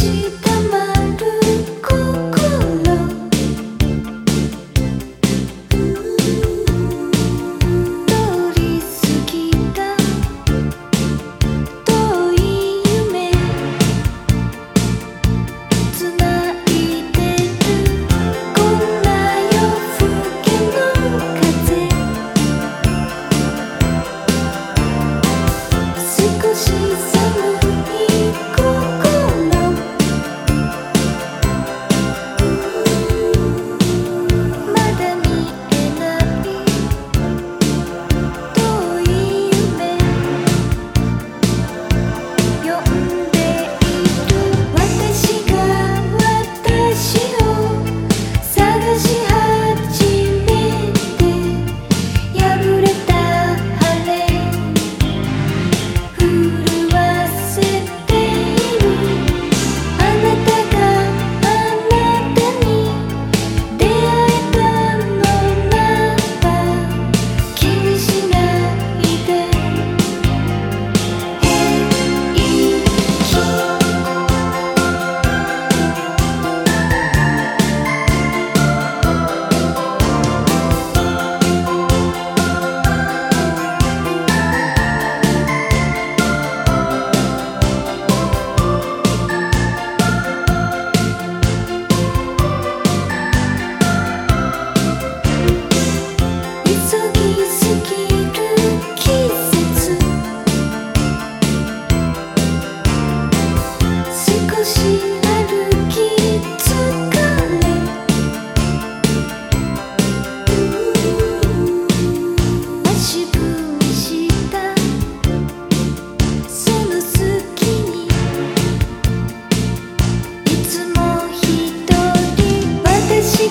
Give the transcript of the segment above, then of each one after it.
you.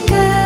시간